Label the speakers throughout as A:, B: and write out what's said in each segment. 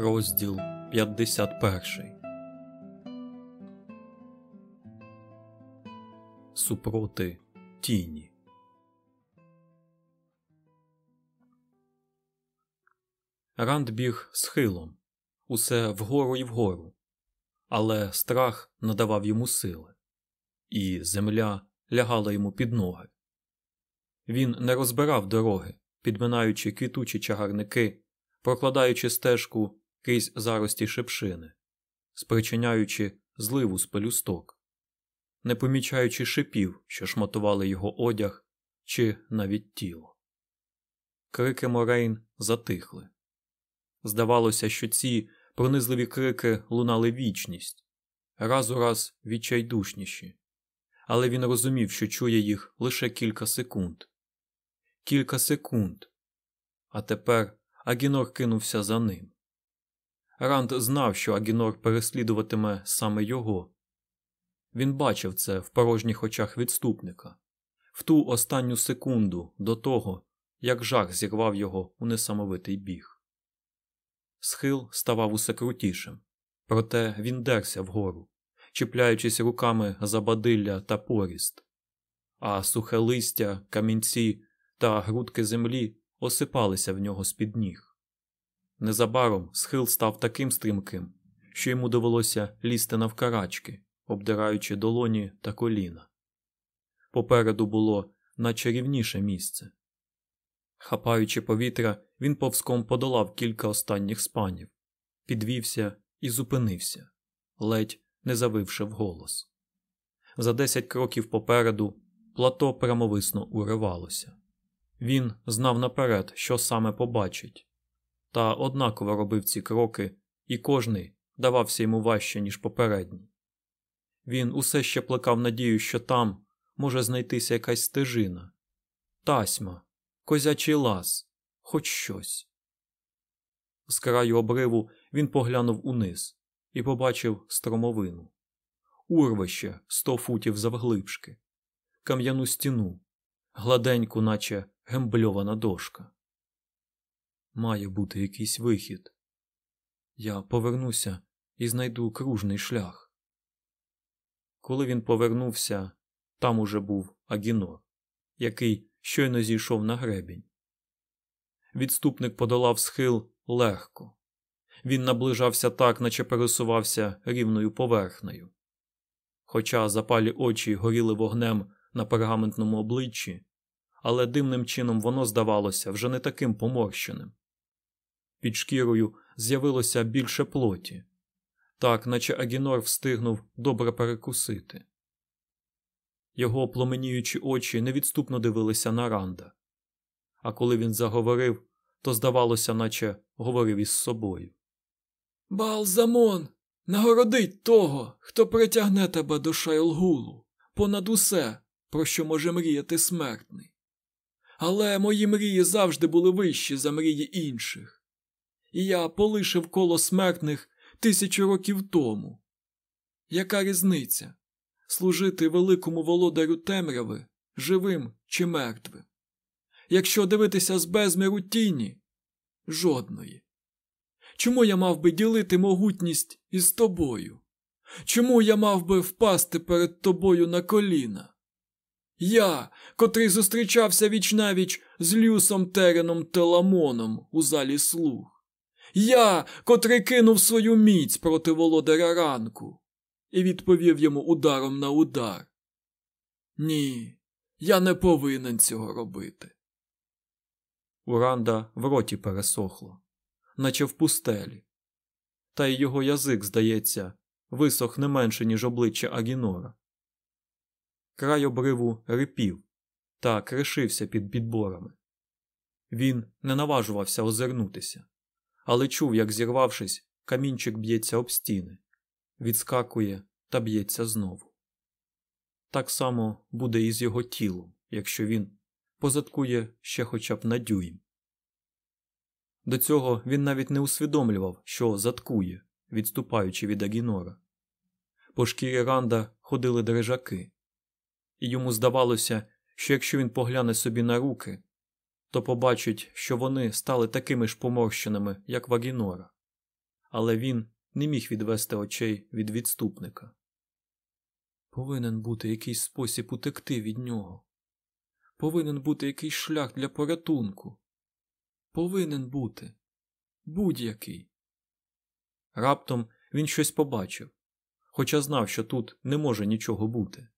A: Розділ 51 Супроти тіні. Ранд біг схилом, усе вгору і вгору, але страх надавав йому сили, і земля лягала йому під ноги. Він не розбирав дороги, підминаючи квітучі чагарники, прокладаючи стежку крізь зарості шипшини, спричиняючи зливу з пелюсток, не помічаючи шипів, що шматували його одяг чи навіть тіло. Крики Морейн затихли. Здавалося, що ці пронизливі крики лунали вічність, раз у раз відчайдушніші, але він розумів, що чує їх лише кілька секунд. Кілька секунд. А тепер Агінор кинувся за ним. Ранд знав, що Агінор переслідуватиме саме його. Він бачив це в порожніх очах відступника, в ту останню секунду до того, як жах зірвав його у несамовитий біг. Схил ставав усе крутішим, проте він дерся вгору, чіпляючись руками за бадилля та поріст, а сухе листя, камінці та грудки землі осипалися в нього з під ніг. Незабаром схил став таким стрімким, що йому довелося лізти навкарачки, обдираючи долоні та коліна. Попереду було найчарівніше місце. Хапаючи повітря, він повзком подолав кілька останніх спанів, підвівся і зупинився, ледь не завивши вголос. За десять кроків попереду плато прямовисно уривалося. Він знав наперед, що саме побачить, та однаково робив ці кроки, і кожний давався йому важче, ніж попередній. Він усе ще плекав надію, що там може знайтися якась стежина, тасьма, козячий лаз, хоч щось. З краю обриву він поглянув униз і побачив стромовину, урвище сто футів завглибшки, кам'яну стіну, гладеньку, наче гембльована дошка. Має бути якийсь вихід. Я повернуся і знайду кружний шлях. Коли він повернувся, там уже був Агінор, який щойно зійшов на гребінь. Відступник подолав схил легко. Він наближався так, наче пересувався рівною поверхнею. Хоча запалі очі горіли вогнем на пергаментному обличчі, але дивним чином воно здавалося вже не таким поморщеним. Під шкірою з'явилося більше плоті, так наче Агінор встигнув добре перекусити. Його пламеніючі очі невідступно дивилися на Ранда, а коли він заговорив, то здавалося, наче говорив із собою.
B: Балзамон нагородить того, хто притягне тебе до Шайлгулу, понад усе, про що може мріяти смертний. Але мої мрії завжди були вищі за мрії інших, і я полишив коло смертних тисячу років тому. Яка різниця служити великому володарю темряви живим чи мертвим? Якщо дивитися з безміру тіні, жодної. Чому я мав би ділити могутність із тобою? Чому я мав би впасти перед тобою на коліна? Я, котрий зустрічався вічнавіч з Люсом Тереном Теламоном у залі слуг. Я, котрий кинув свою міць проти володаря ранку і відповів йому ударом на удар. Ні, я не повинен цього робити.
A: Уранда в роті пересохло, наче в пустелі. Та й його язик, здається, висох не менше, ніж обличчя Агінора. Край обриву рипів та кришився під підборами. Він не наважувався озирнутися, але чув, як, зірвавшись, камінчик б'ється об стіни, відскакує та б'ється знову. Так само буде і з його тілом, якщо він позадкує ще хоча б на дюйм. До цього він навіть не усвідомлював, що заткує, відступаючи від Агінора. По шкірі Ранда ходили дрижаки, і йому здавалося, що якщо він погляне собі на руки, то побачить, що вони стали такими ж поморщеними, як в Агінора. але він не міг відвести очей від відступника.
B: Повинен бути якийсь спосіб утекти від нього. Повинен бути якийсь шлях для порятунку. Повинен бути будь-який.
A: Раптом він щось побачив, хоча знав, що тут не може нічого бути.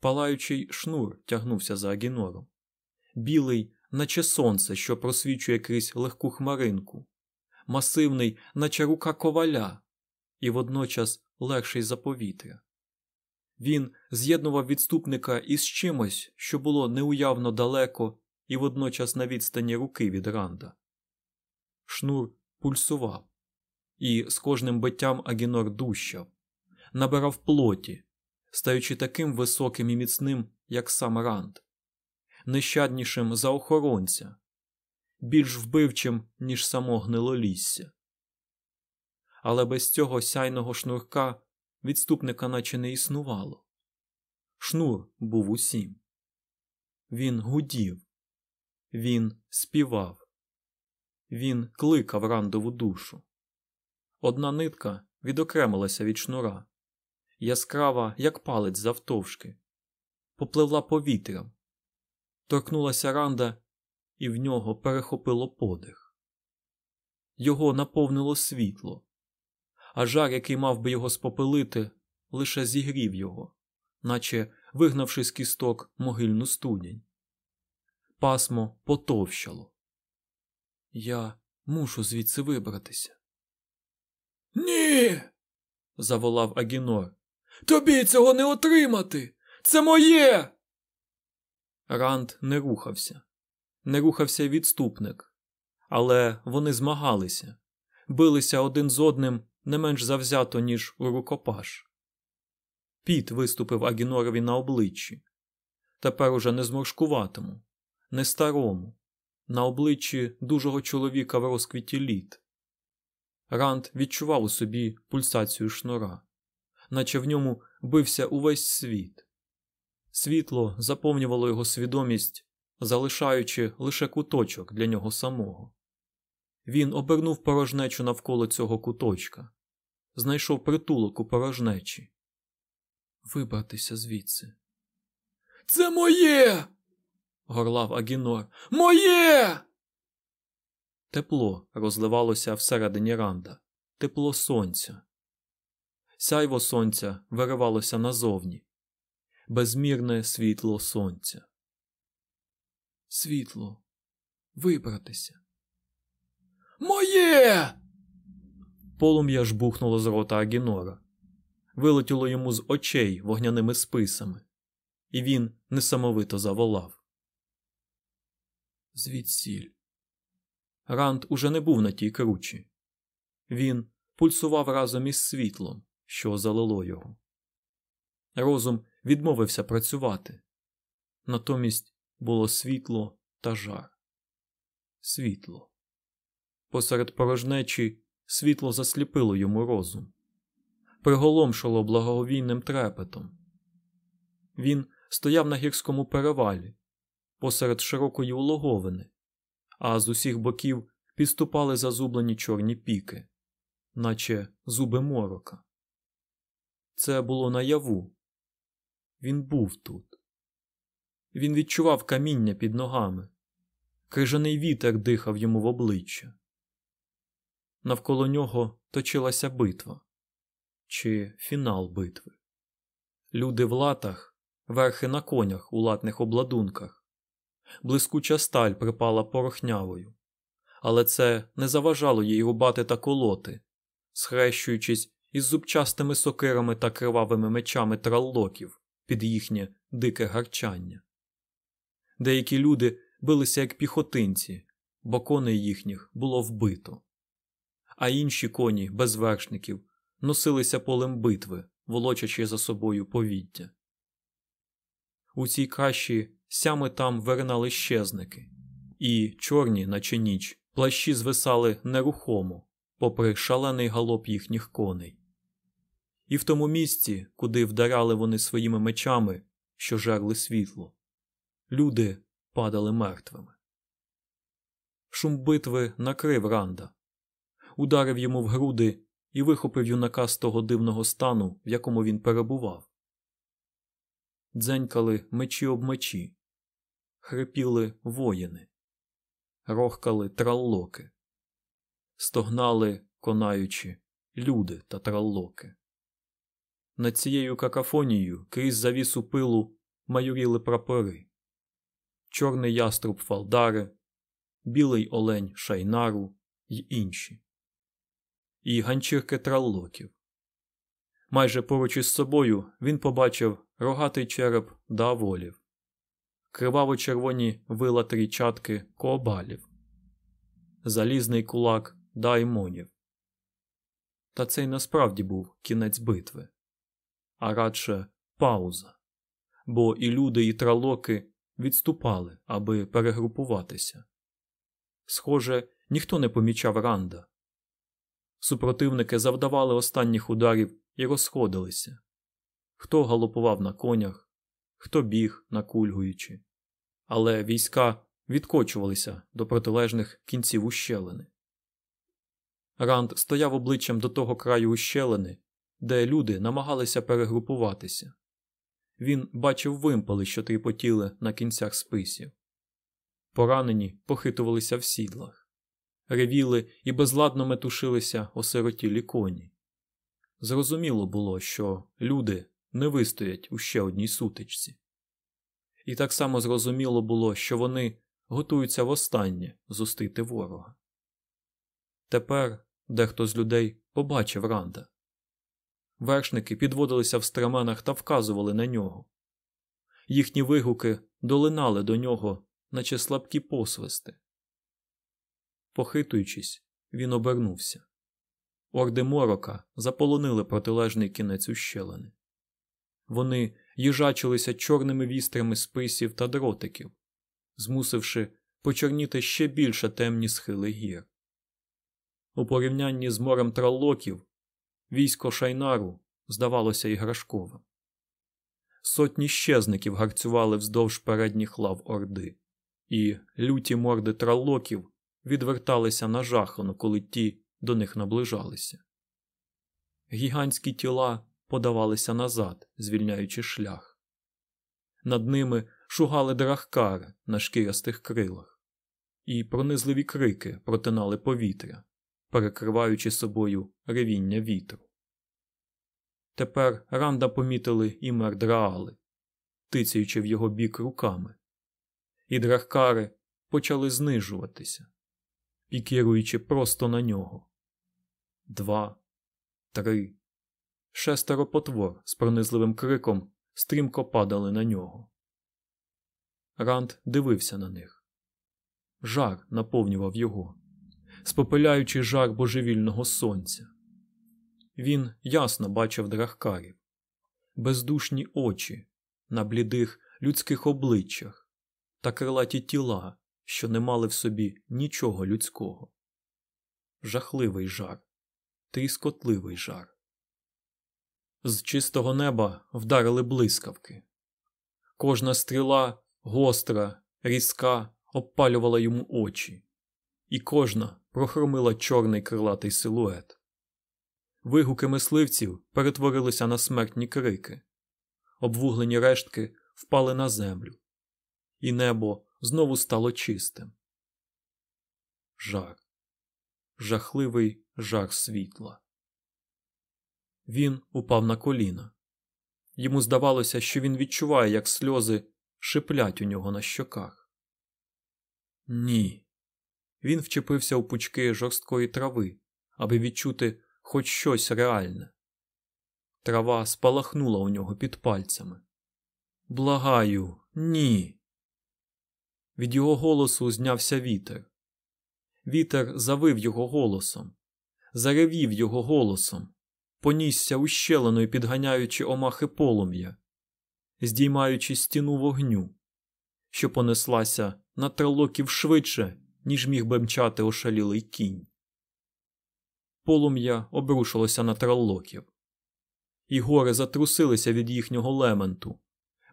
A: Палаючий шнур тягнувся за Агінором, білий, наче сонце, що просвічує крізь легку хмаринку, масивний, наче рука коваля, і водночас легший за повітря. Він з'єднував відступника із чимось, що було неуявно далеко і водночас на відстані руки від Ранда. Шнур пульсував, і з кожним биттям Агінор дущав, набирав плоті, стаючи таким високим і міцним, як сам Ранд, нещаднішим за охоронця, більш вбивчим, ніж само гнилолісся. Але без цього сяйного шнурка відступника наче не існувало. Шнур був усім. Він гудів, він співав, він кликав рандову душу. Одна нитка відокремилася від шнура, яскрава, як палець завтовшки, попливла повітрям, торкнулася ранда, і в нього перехопило подих. Його наповнило світло, а жар, який мав би його спопилити, лише зігрів його, наче вигнавши з кісток могильну студінь. Пасмо потовщало. Я мушу звідси вибратися.
B: Ні.
A: заволав Агінор.
B: Тобі цього не отримати. Це моє.
A: Ранд не рухався, не рухався відступник, але вони змагалися, билися один з одним не менш завзято, ніж у рукопаш. Піт виступив Агінорові на обличчі, тепер уже не зморшкуватому, не старому, на обличчі дужого чоловіка в розквіті літ. Ранд відчував у собі пульсацію шнура, наче в ньому бився увесь світ. Світло заповнювало його свідомість, залишаючи лише куточок для нього самого. Він обернув порожнечу навколо цього куточка, знайшов притулок у порожнечі. Вибратися звідси.
B: Це моє.
A: горлав Агінор.
B: Моє.
A: Тепло розливалося всередині ранда, тепло сонця. Сяйво сонця виривалося назовні, безмірне світло сонця.
B: Світло. Вибратися. Моє.
A: Полум'я ж бухнуло з рота Агінора, вилетіло йому з очей вогняними списами, і він несамовито заволав.
B: Звідсіль.
A: Ранд уже не був на тій кручі. Він пульсував разом із світлом, що залило його. Розум відмовився працювати. Натомість було світло та жар. Світло. Посеред порожнечі світло засліпило йому розум, приголомшило благовійним трепетом. Він стояв на гірському перевалі, посеред широкої улоговини, а з усіх боків підступали зазублені чорні піки, наче зуби морока. Це було наяву. Він був тут. Він відчував каміння під ногами. Крижаний вітер дихав йому в обличчя. Навколо нього точилася битва чи фінал битви. Люди в латах, верхи на конях у латних обладунках. Блискуча сталь припала порохнявою, але це не заважало їй рубати та колоти, схрещуючись із зубчастими сокирами та кривавими мечами траллоків під їхнє дике гарчання. Деякі люди билися як піхотинці, бо коней їхніх було вбито, а інші коні без вершників носилися полем битви, волочачи за собою повіддя. У цій каші сями там виринали щезники, і чорні, наче ніч, плащі звисали нерухомо, попри шалений галоп їхніх коней. І в тому місці, куди вдаряли вони своїми мечами, що жерли світло, люди падали мертвими. Шум битви накрив ранда. ударив йому в груди і вихопив юнака з того дивного стану, в якому він перебував. Дзенькали мечі об мечі, хрипіли воїни, рохкали траллоки, стогнали, конаючи, люди та траллоки. Над цією какафонією крізь завісу пилу майоріли прапори, чорний яструб Фалдари, білий олень Шайнару й інші, і ганчірки траллоків. Майже поруч із собою він побачив рогатий череп дааволів, криваво-червоні вила трійчатки кообалів, залізний кулак даймонів. Та цей насправді був кінець битви, а радше пауза, бо і люди, і тралоки відступали, аби перегрупуватися. Схоже, ніхто не помічав ранда. Супротивники завдавали останніх ударів і розходилися хто галопував на конях, хто біг, накульгуючи, але війська відкочувалися до протилежних кінців ущелини. Ранд стояв обличчям до того краю ущелини, де люди намагалися перегрупуватися. Він бачив вимпали, що тріпотіли на кінцях списів. Поранені похитувалися в сідлах, ревіли і безладно метушилися осиротілі коні. Зрозуміло було, що люди не вистоять у ще одній сутичці. І так само зрозуміло було, що вони готуються востаннє зустріти ворога. Тепер дехто з людей побачив Ранда. Вершники підводилися в стременах та вказували на нього. Їхні вигуки долинали до нього, наче слабкі посвисти. Похитуючись, він обернувся. Орди морока заполонили протилежний кінець ущелини. Вони їжачилися чорними вістрями списів та дротиків, змусивши почорніти ще більше темні схили гір. У порівнянні з морем траллоків військо шайнару здавалося іграшковим. Сотні щезників гарцювали вздовж передніх лав орди, і люті морди траллоків відверталися нажахано, коли ті до них наближалися. Гігантські тіла подавалися назад, звільняючи шлях. Над ними шугали драхкари на шкірястих крилах, і пронизливі крики протинали повітря, перекриваючи собою ревіння вітру. Тепер Ранда помітили і мердраали, тицяючи в його бік руками, і драхкари почали знижуватися, пікіруючи просто на нього. Два, три, Шестеро потвор з пронизливим криком стрімко падали на нього. Ранд дивився на них. Жар наповнював його, спопиляючи жар божевільного сонця. Він ясно бачив драхкарів, бездушні очі на блідих людських обличчях та крилаті тіла, що не мали в собі нічого людського. Жахливий жар, тріскотливий жар. З чистого неба вдарили блискавки. Кожна стріла гостра, різка, обпалювала йому очі, і кожна прохромила чорний крилатий силует. Вигуки мисливців перетворилися на смертні крики, обвуглені рештки впали на землю, і небо знову стало чистим. Жар, жахливий жар світла. Він упав на коліна. Йому здавалося, що він відчуває, як сльози шиплять у нього на щоках. Ні. Він вчепився у пучки жорсткої трави, аби відчути хоч щось реальне. Трава спалахнула у нього під пальцями. Благаю, ні. Від його голосу знявся вітер. Вітер завив його голосом, заревів його голосом понісся ущеленою, підганяючи омахи полум'я, здіймаючи стіну вогню, що понеслася на трилоків швидше, ніж міг би мчати ошалілий кінь. Полум'я обрушилося на траллоків, і гори затрусилися від їхнього лементу,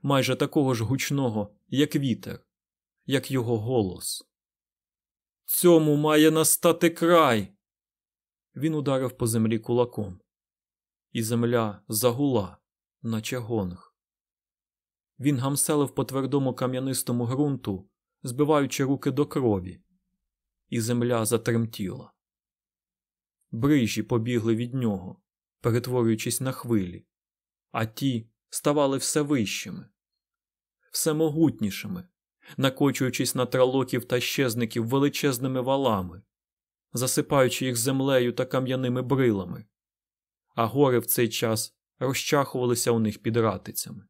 A: майже такого ж гучного, як вітер, як його голос. Цьому має настати край. Він ударив по землі кулаком, і земля загула, наче гонг. Він гамселив по твердому кам'янистому ґрунту, збиваючи руки до крові, і земля затремтіла. Брижі побігли від нього, перетворюючись на хвилі, а ті ставали все вищими, все могутнішими, накочуючись на тралоків та щезників величезними валами, засипаючи їх землею та кам'яними брилами, а гори в цей час розчахувалися у них під ратицями.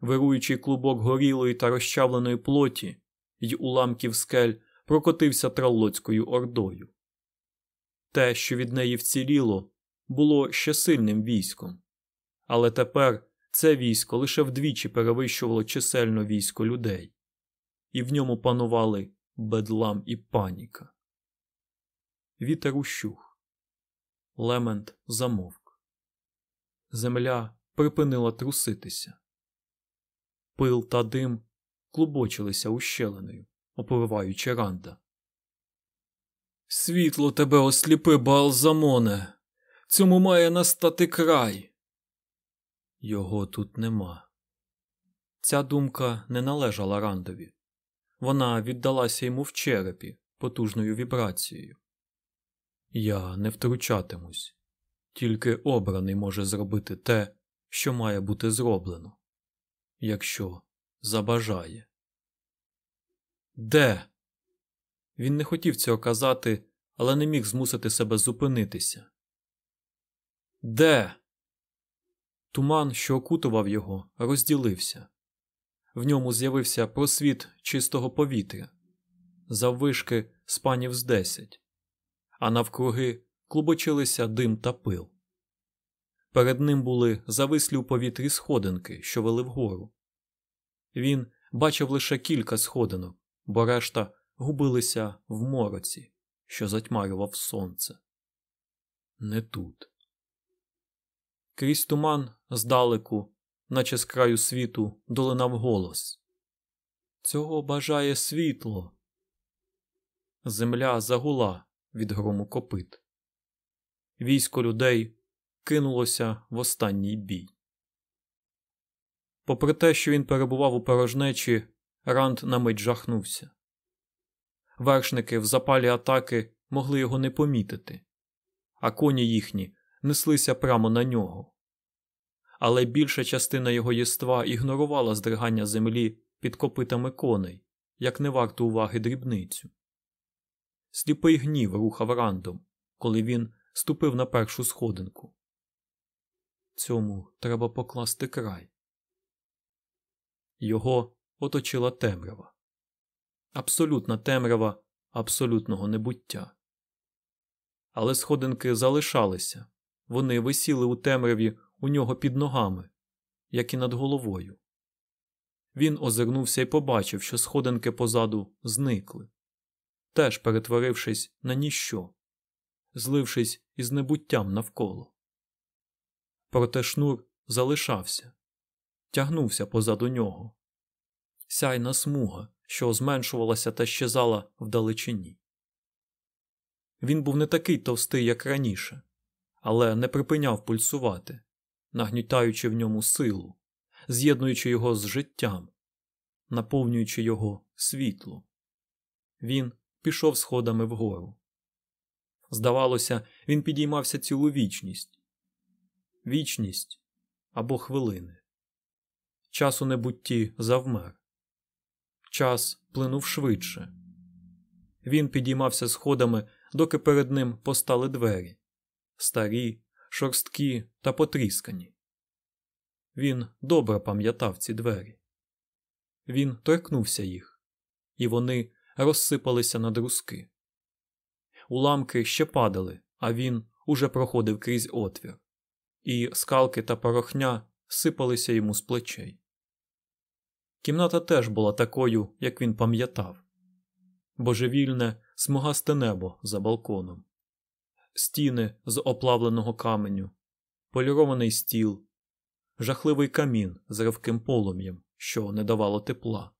A: Вируючий клубок горілої та розчавленої плоті й уламків скель прокотився тралоцькою ордою. Те, що від неї вціліло, було ще сильним військом, але тепер це військо лише вдвічі перевищувало чисельно військо людей, і в ньому панували бедлам і паніка. Вітер ущух. Лемент замовк. Земля припинила труситися. Пил та дим клубочилися ущелиною, оповиваючи ранда.
B: Світло тебе осліпи, Балзамоне. Цьому має настати край.
A: Його тут нема. Ця думка не належала Рандові. Вона віддалася йому в черепі потужною вібрацією. Я не втручатимусь, тільки обраний може зробити те, що має бути зроблено, якщо забажає. Де? Він не хотів цього казати, але не міг змусити себе зупинитися. Де? Туман, що окутував його, розділився. В ньому з'явився просвіт чистого повітря, заввишки спанів з десять, а навкруги клубочилися дим та пил. Перед ним були завислі у повітрі сходинки, що вели вгору. Він бачив лише кілька сходинок, бо решта губилися в мороці, що затьмарював сонце. Не тут. Крізь туман здалеку, наче з краю світу, долинав голос. Цього бажає світло. Земля загула від грому копит. Військо людей кинулося в останній бій. Попри те, що він перебував у порожнечі, Ранд на мить жахнувся. Вершники в запалі атаки могли його не помітити, а коні їхні неслися прямо на нього. Але більша частина його єства ігнорувала здригання землі під копитами коней, як не варту уваги дрібницю. Сліпий гнів рухав рандом, коли він ступив на першу сходинку. Цьому треба покласти край. Його оточила темрява. Абсолютна темрява абсолютного небуття. Але сходинки залишалися, вони висіли у темряві у нього під ногами, як і над головою. Він озирнувся і побачив, що сходинки позаду зникли, теж перетворившись на ніщо, злившись із небуттям навколо. Проте шнур залишався, тягнувся позаду нього. Сяйна смуга, що зменшувалася та щезала вдалечині. Він був не такий товстий, як раніше, але не припиняв пульсувати, нагнітаючи в ньому силу, з'єднуючи його з життям, наповнюючи його світло. Він пішов сходами вгору. Здавалося, він підіймався цілу вічність, вічність або хвилини. Час у небутті завмер. Час плинув швидше. Він підіймався сходами, доки перед ним постали двері старі, шорсткі та потріскані. Він добре пам'ятав ці двері. Він торкнувся їх, і вони розсипалися на друзки. Уламки ще падали, а він уже проходив крізь отвір, і скалки та порохня сипалися йому з плечей. Кімната теж була такою, як він пам'ятав. Божевільне, смугасте небо за балконом, стіни з оплавленого каменю, полірований стіл, жахливий камін з ревким полум'ям, що не давало тепла.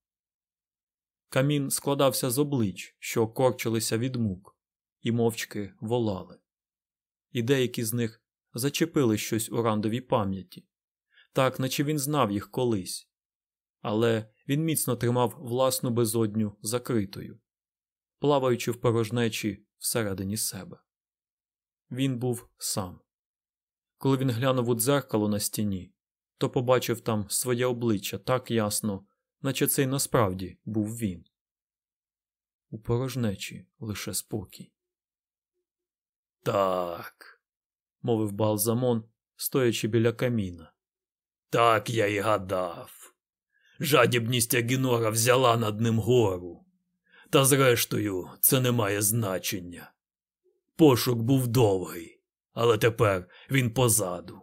A: Камін складався з облич, що корчилися від мук, і мовчки волали. І деякі з них зачепили щось у рандовій пам'яті, так наче він знав їх колись, але він міцно тримав власну безодню закритою, плаваючи в порожнечі всередині себе. Він був сам. Коли він глянув у дзеркало на стіні, то побачив там своє обличчя так ясно, наче це й насправді був він. У порожнечі лише спокій. Так, мовив Балзамон, стоячи біля каміна. Так я й гадав. Жадібність Агінора взяла над ним гору. Та зрештою, це не має значення. Пошук був довгий, але тепер він позаду.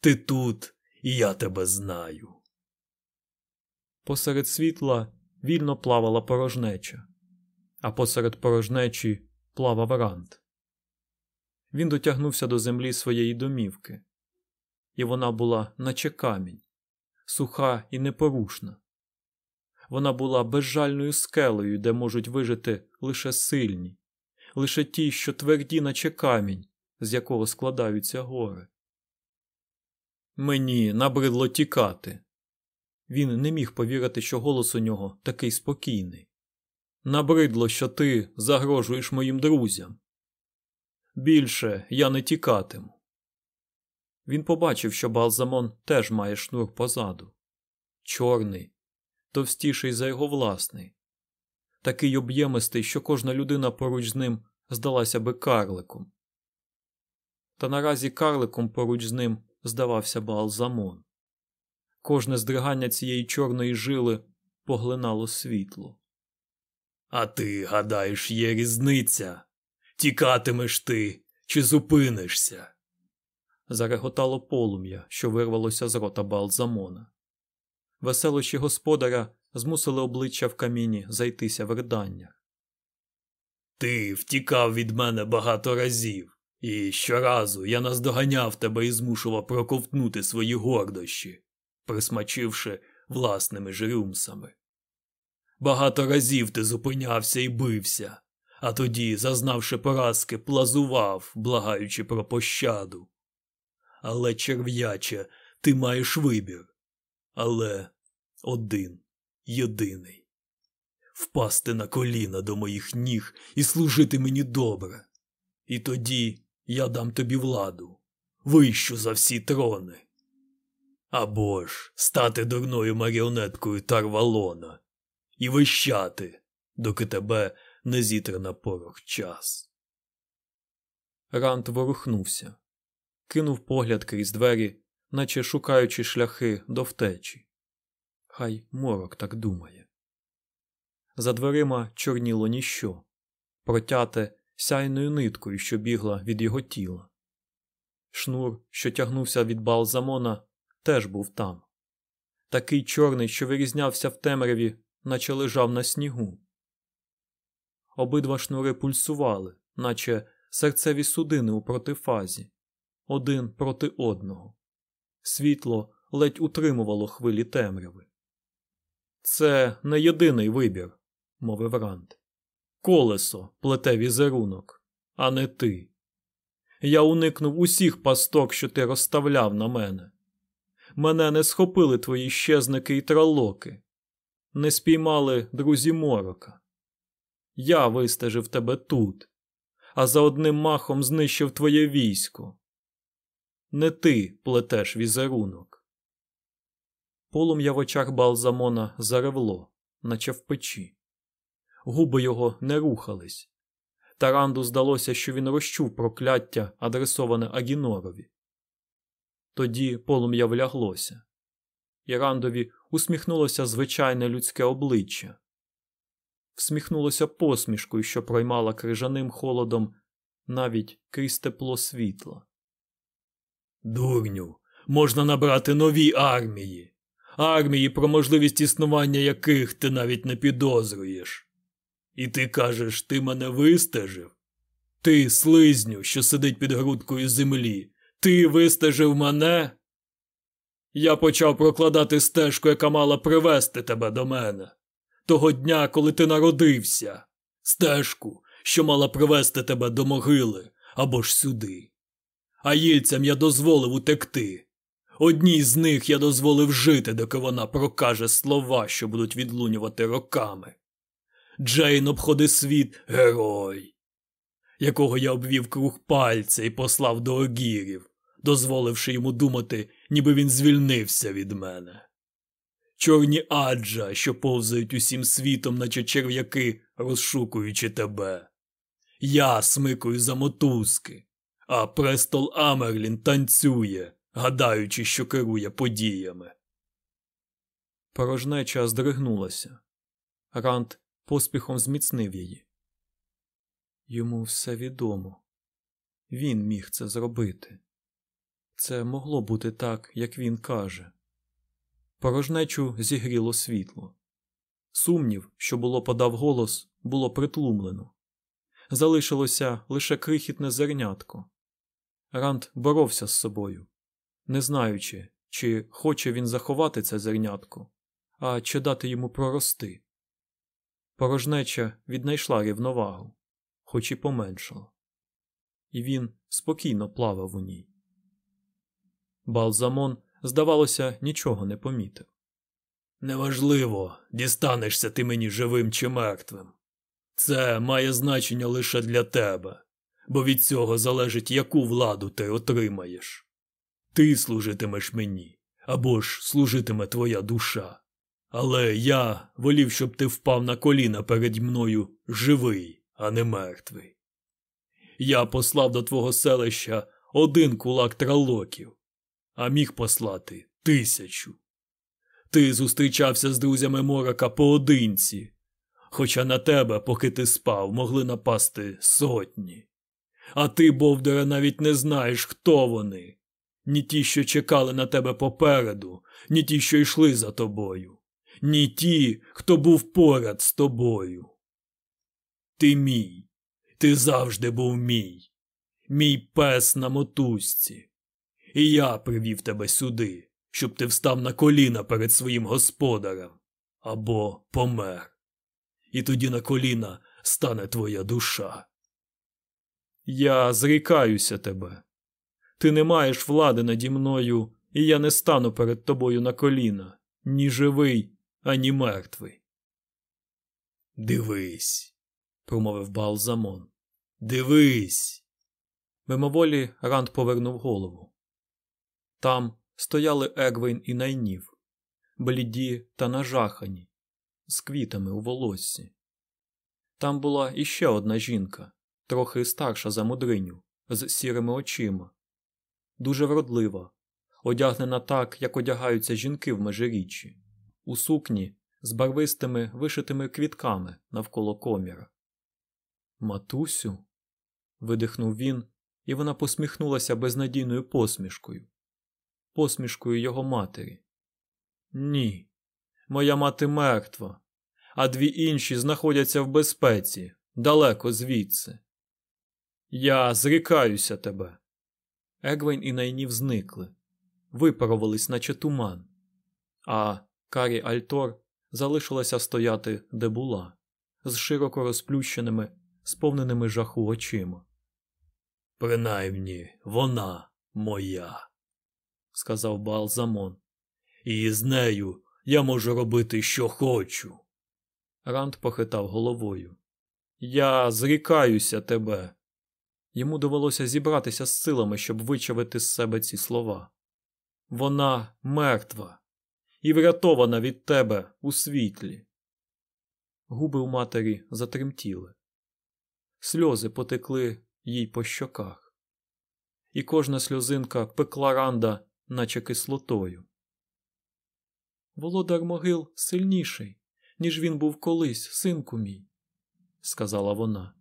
A: Ти тут, і я тебе знаю. Посеред світла вільно плавала порожнеча, а посеред порожнечі плавав рант. Він дотягнувся до землі своєї домівки, і вона була, наче камінь, суха і непорушна. Вона була безжальною скелею, де можуть вижити лише сильні, лише ті, що тверді, наче камінь, з якого складаються гори. Мені набридло тікати. Він не міг повірити, що голос у нього такий спокійний. Набридло, що ти загрожуєш моїм друзям. Більше я не тікатиму. Він побачив, що Балзамон теж має шнур позаду. Чорний, товстіший за його власний, такий об'ємистий, що кожна людина поруч з ним здалася би карликом. Та наразі карликом поруч з ним здавався Балзамон. Кожне здригання цієї чорної жили поглинало світло. А ти, гадаєш, є різниця? Тікатимеш ти чи зупинишся? Зареготало полум'я, що вирвалося з рота Балзамона. Веселощі господаря змусили обличчя в каміні зайтися в ридання. Ти втікав від мене багато разів, і щоразу я наздоганяв тебе і змушував проковтнути свої гордощі, присмачивши власними жрюмсами. Багато разів ти зупинявся і бився, а тоді, зазнавши поразки, плазував, благаючи про пощаду. Але, черв'яче, ти маєш вибір. Але один, єдиний впасти на коліна до моїх ніг і служити мені добре. І тоді я дам тобі владу, вищу за всі трони. Або ж стати дурною маріонеткою Тарвалона і вищати, доки тебе не зітре на порох час. Рант ворухнувся, кинув погляд крізь двері, наче шукаючи шляхи до втечі. Хай морок так думає. За дверима чорніло ніщо, протяте сяйною ниткою, що бігла від його тіла. Шнур, що тягнувся від Балзамона, теж був там. Такий чорний, що вирізнявся в темряві, наче лежав на снігу. Обидва шнури пульсували, наче серцеві судини у протифазі, один проти одного. Світло ледь утримувало хвилі темряви. Це не єдиний вибір, мовив Ранд. Колесо плете візерунок, а не ти. Я уникнув усіх пасток, що ти розставляв на мене. Мене не схопили твої щезники і тралоки, не спіймали друзі морока. Я вистежив тебе тут, а за одним махом знищив твоє військо. Не ти плетеш візерунок. Полум'я в очах Балзамона заревло, наче в печі. Губи його не рухались. Таранду здалося, що він розчув прокляття, адресоване Агінорові. Тоді полум'я вляглося. Ірандові усміхнулося звичайне людське обличчя. Всміхнулося посмішкою, що проймала крижаним холодом навіть крізь тепло світла. Дурню, можна набрати нові армії, армії, про можливість існування яких ти навіть не підозрюєш. І ти кажеш, ти мене вистежив? Ти, слизню, що сидить під грудкою землі, ти вистежив мене? Я почав прокладати стежку, яка мала привести тебе до мене. Того дня, коли ти народився, стежку,
B: що мала привести тебе до могили або ж сюди. А їльцям я дозволив утекти. Одній з них я дозволив жити, доки вона прокаже слова, що будуть відлунювати роками. Джейн обходить світ герой, якого я обвів круг пальця і послав до огірів, дозволивши йому думати, ніби він звільнився від мене. Чорні аджа, що повзають усім світом, наче черв'яки, розшукуючи тебе. Я смикую за мотузки, а престол Амерлін танцює, гадаючи, що керує подіями.
A: Порожнеча здригнулася. Рант поспіхом зміцнив її. Йому все відомо. Він міг це зробити. Це могло бути так, як він каже. Порожнечу зігріло світло. Сумнів, що було подав голос, було притлумлено. Залишилося лише крихітне зернятко. Ранд боровся з собою, не знаючи, чи хоче він заховати це зернятко, а чи дати йому прорости. Порожнеча віднайшла рівновагу, хоч і поменшала, і він спокійно плавав у ній. Балзамон, здавалося, нічого не помітив.
B: Неважливо, дістанешся ти мені живим чи мертвим. Це має значення лише для тебе, бо від цього залежить, яку владу ти отримаєш. Ти служитимеш мені або ж служитиме твоя душа. Але я волів, щоб ти впав на коліна переді мною живий, а не мертвий. Я послав до твого селища один кулак тралоків, а міг послати тисячу. Ти зустрічався з друзями Морака поодинці, хоча на тебе, поки ти спав, могли напасти сотні. А ти, Бовдере, навіть не знаєш, хто вони. Ні ті, що чекали на тебе попереду, ні ті, що йшли за тобою, ні ті, хто був поряд з тобою. Ти мій, ти завжди був мій, мій пес на мотузці. І я привів тебе сюди, щоб ти встав на коліна перед своїм господарем або помер. І тоді на коліна стане твоя душа.
A: Я зрікаюся тебе. Ти не маєш влади наді мною, і я не стану перед тобою на коліна, ні живий, ані мертвий.
B: Дивись, промовив Балзамон. Дивись.
A: Мимоволі Ранд повернув голову. Там стояли Егвейн і найнів, бліді та нажахані, з квітами у волоссі. Там була іще одна жінка, трохи старша за мудриню, з сірими очима, дуже вродлива, одягнена так, як одягаються жінки в межиріччі, у сукні з барвистими вишитими квітками навколо коміра. Матусю. видихнув він, і вона посміхнулася безнадійною посмішкою, посмішкою його матері. Ні, моя мати мертва, а дві інші знаходяться в безпеці, далеко звідси. Я зрікаюся тебе. Егвейн і найнів зникли, випарувались, наче туман, а Карі Альтор залишилася стояти, де була, з широко розплющеними, сповненими жаху очима.
B: Принаймні, вона моя, сказав Балзамон, і з нею я можу робити, що хочу.
A: Ранд похитав головою. Я зрікаюся тебе. Йому довелося зібратися з силами, щоб вичавити з себе ці слова. Вона мертва і врятована від тебе у світлі. Губи у матері затремтіли, сльози потекли їй по щоках, і кожна сльозинка пекла ранда, наче кислотою. Володар могил сильніший, ніж він був колись, синку мій, сказала вона.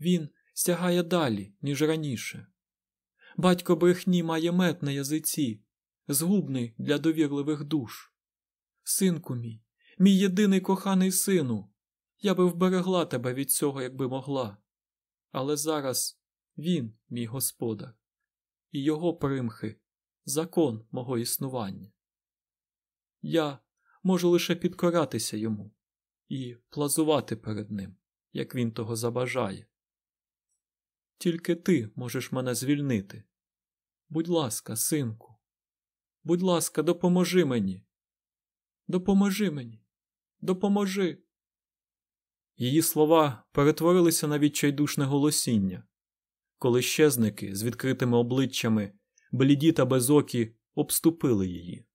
A: Він сягає далі, ніж раніше. Батько брехні має мед на язиці, згубний для довірливих душ. Синку мій, мій єдиний коханий сину, я би вберегла тебе від цього, якби могла. Але зараз він, мій господар, і його примхи закон мого існування. Я можу лише підкоратися йому і плазувати перед ним, як він того забажає. Тільки ти можеш мене звільнити. Будь ласка, синку, будь ласка, допоможи мені. Допоможи мені, допоможи. Її слова перетворилися на відчайдушне голосіння, коли щезники з відкритими обличчями, бліді та безокі обступили її.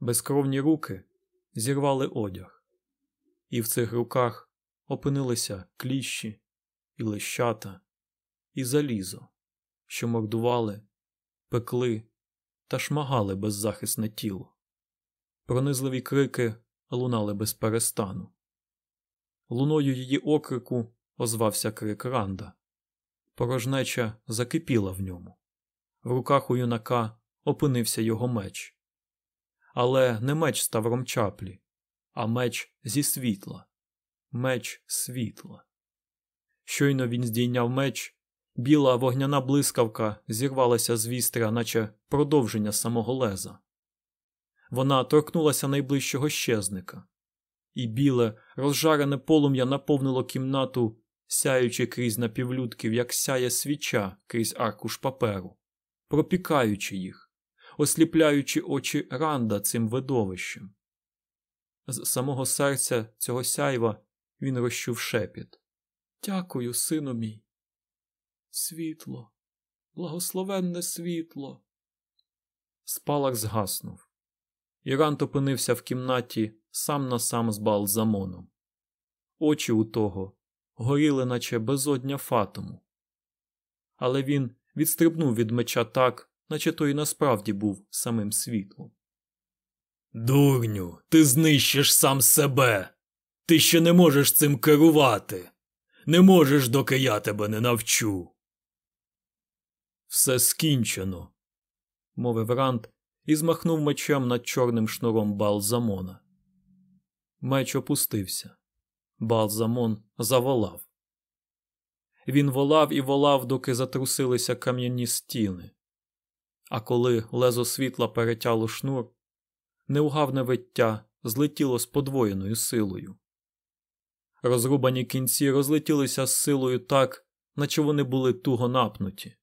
A: Безкровні руки зірвали одяг, і в цих руках опинилися кліщі і лещата, і залізо, що мордували, пекли та шмагали беззахисне тіло. Пронизливі крики лунали без перестану. Луною її окрику озвався крик Ранда. Порожнеча закипіла в ньому. В руках у юнака опинився його меч. Але не меч ставром чаплі, а меч зі світла, меч світла. Щойно він здійняв меч, біла вогняна блискавка зірвалася з вістря, наче продовження самого леза. Вона торкнулася найближчого щезника, і біле, розжарене полум'я наповнило кімнату, сяючи крізь напівлюдків, як сяє свіча крізь аркуш паперу, пропікаючи їх, осліпляючи очі ранда цим видовищем. З самого серця цього сяйва він розчув шепіт. Дякую, сину мій. Світло, благословенне світло. Спалах згаснув. Ірант опинився в кімнаті сам на сам з Балзамоном. Очі у того горіли, наче безодня фатому. Але він відстрибнув від меча так, наче той насправді був самим світлом.
B: Дурню, ти знищиш сам себе. Ти ще не можеш цим керувати. Не можеш, доки я тебе не навчу.
A: Все скінчено, мовив Ранд і змахнув мечем над чорним шнуром Балзамона. Меч опустився. Балзамон заволав. Він волав і волав, доки затрусилися кам'яні стіни. А коли лезо світла перетяло шнур, неугавне виття злетіло з подвоєною силою. Розрубані кінці розлетілися з силою так, наче вони були туго напнуті.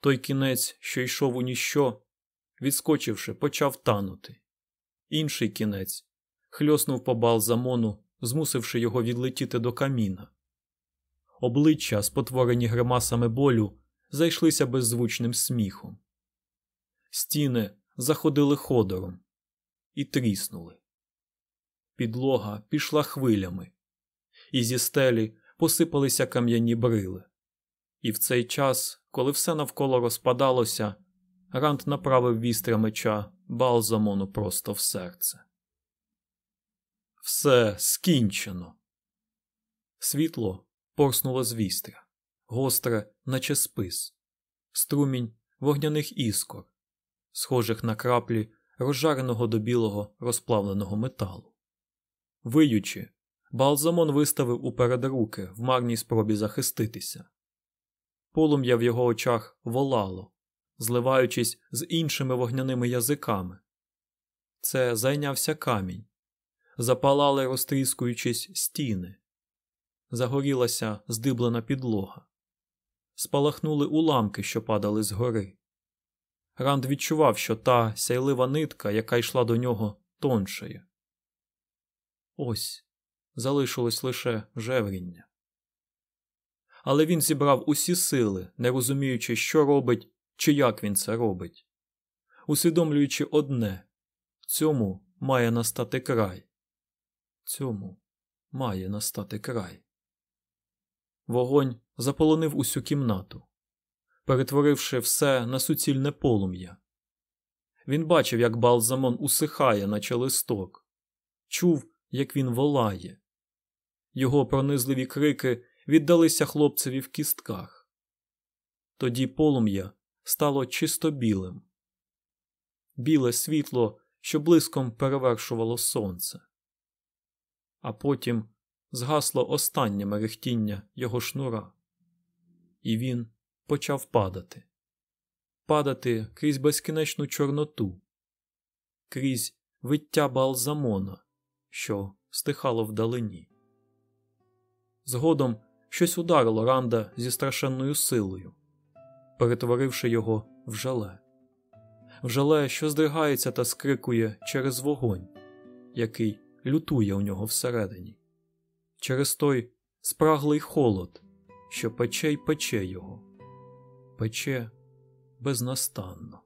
A: Той кінець, що йшов у ніщо, відскочивши, почав танути. Інший кінець хльоснув по балзамону, змусивши його відлетіти до каміна. Обличчя, спотворені гримасами болю, зайшлися беззвучним сміхом. Стіни заходили ходором і тріснули. Підлога пішла хвилями, і зі стелі посипалися кам'яні брили. І в цей час, коли все навколо розпадалося, Рант направив вістря меча Балзамону просто в серце. Все скінчено. Світло порснуло з вістря, гостре, наче спис, струмінь вогняних іскор, схожих на краплі розжареного до білого розплавленого металу. Виючи, Балзамон виставив уперед руки в марній спробі захиститися. Полум'я в його очах волало, зливаючись з іншими вогняними язиками. Це зайнявся камінь, запалали, розтріскуючись стіни, загорілася здиблена підлога, спалахнули уламки, що падали згори. Ранд відчував, що та сяйлива нитка, яка йшла до нього, тоншає. Ось залишилось лише жевріння. Але він зібрав усі сили, не розуміючи, що робить чи як він це робить, усвідомлюючи одне цьому має настати край. Цьому має настати край. Вогонь заполонив усю кімнату, перетворивши все на суцільне полум'я. Він бачив, як Балзамон усихає, наче листок, чув, як він волає. Його пронизливі крики віддалися хлопцеві в кістках. Тоді полум'я стало чисто білим, біле світло, що блиском перевершувало сонце. А потім згасло останнє мерехтіння його шнура, і він почав падати, падати крізь безкінечну чорноту, крізь виття балзамона, що стихало вдалині. Згодом щось ударило Ранда зі страшенною силою, перетворивши його в жале, в жале, що здригається та скрикує через вогонь, який лютує у нього всередині, через той спраглий холод, що пече й пече його, пече безнастанно.